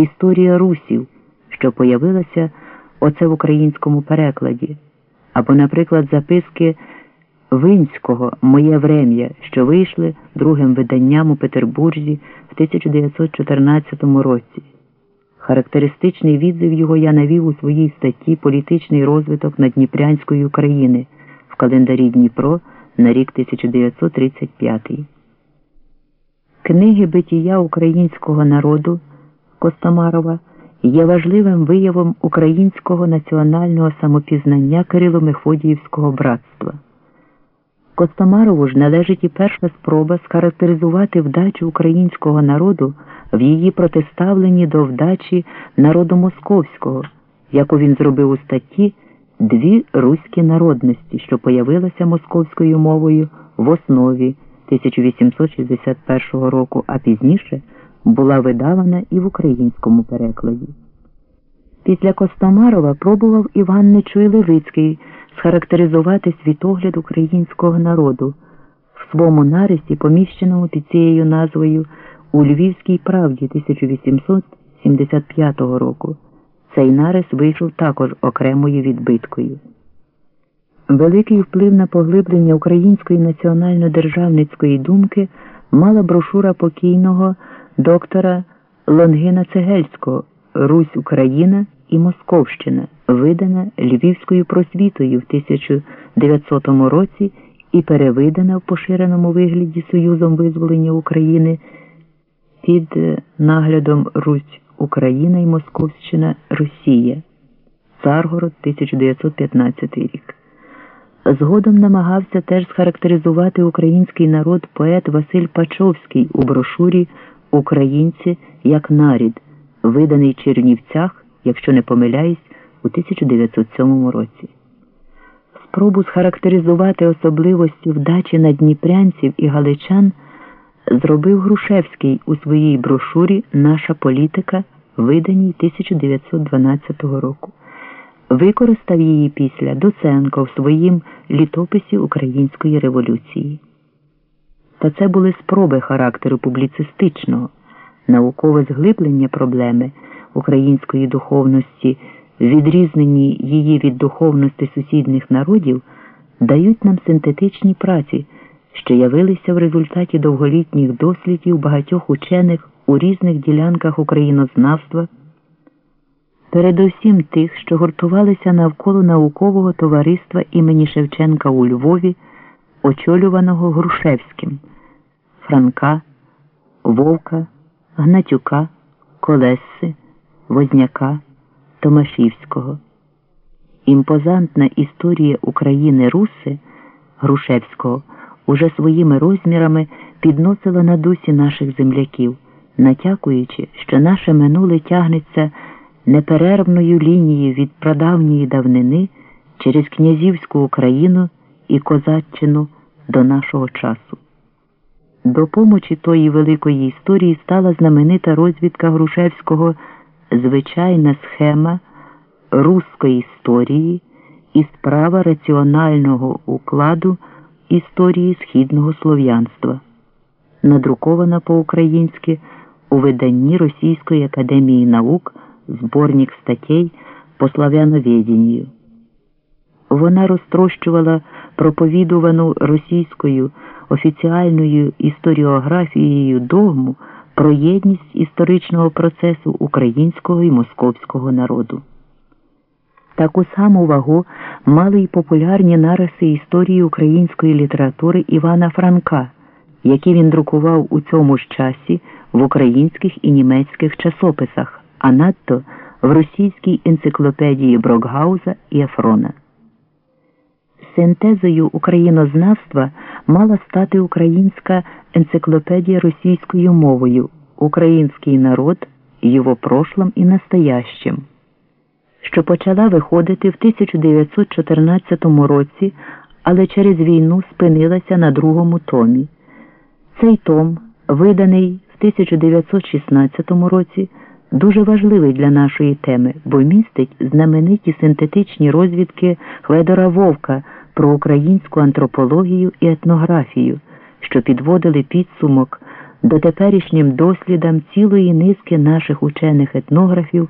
Історія русів, що появилася оце в українському перекладі, або, наприклад, записки Винського Моє врем'я, що вийшли другим виданням у Петербурзі в 1914 році. Характеристичний відзив його я навів у своїй статті Політичний розвиток Надніпрянської України в календарі Дніпро на рік 1935. Книги битія українського народу Костомарова є важливим виявом українського національного самопізнання Кирило-Мефодіївського братства. Костомарову ж належить і перша спроба схарактеризувати вдачу українського народу в її протиставленні до вдачі народу московського, яку він зробив у статті Дві руські народності, що появилася московською мовою в основі 1861 року, а пізніше була видавана і в українському перекладі. Після Костомарова пробував Іван Нечуй Левицький схарактеризувати світогляд українського народу в своєму нарисі, поміщеному під цією назвою у Львівській правді 1875 року. Цей нарис вийшов також окремою відбиткою. Великий вплив на поглиблення української національно-державницької думки мала брошура покійного доктора Лонгина Цегельського Русь Україна і Московщина, видана Львівською просвітою в 1900 році і перевидана в поширеному вигляді Союзом визволення України під наглядом Русь Україна і Московщина Росія. Царгород 1915 рік. Згодом намагався теж схарактеризувати український народ поет Василь Пачовський у брошурі Українці як нарід, виданий Чернівцях, якщо не помиляюсь, у 1907 році. Спробу схарактеризувати особливості вдачі надніпрянців і галичан зробив Грушевський у своїй брошурі Наша політика, виданій 1912 року. Використав її після Доценко в своїм літописі Української революції. Та це були спроби характеру публіцистичного, наукове зглиблення проблеми української духовності, відрізнені її від духовності сусідних народів, дають нам синтетичні праці, що явилися в результаті довголітніх дослідів багатьох учених у різних ділянках українознавства. Передусім тих, що гуртувалися навколо наукового товариства імені Шевченка у Львові, очолюваного Грушевським, Франка, Вовка, Гнатюка, Колеси, Возняка, Томашівського. Імпозантна історія України Руси Грушевського уже своїми розмірами підносила на дусі наших земляків, натякуючи, що наше минуле тягнеться неперервною лінією від прадавньої давнини через князівську Україну і Козаччину до нашого часу. До помочі тої великої історії стала знаменита розвідка Грушевського звичайна схема руської історії і справа раціонального укладу історії східного слов'янства, надрукована по-українськи у виданні Російської академії наук зборник статей по славяноведенню. Вона розтрощувала проповідувану російською офіціальною історіографією догму про єдність історичного процесу українського і московського народу. Таку саму вагу мали й популярні нариси історії української літератури Івана Франка, які він друкував у цьому ж часі в українських і німецьких часописах, а надто в російській енциклопедії Брокгауза і Ефрона. Синтезою українознавства мала стати українська енциклопедія російською мовою Український народ, його прошлом і настоящим, що почала виходити в 1914 році, але через війну спинилася на другому томі. Цей том, виданий в 1916 році, дуже важливий для нашої теми, бо містить знамениті синтетичні розвідки Хведора Вовка про українську антропологію і етнографію, що підводили підсумок до теперішнім дослідам цілої низки наших учених етнографів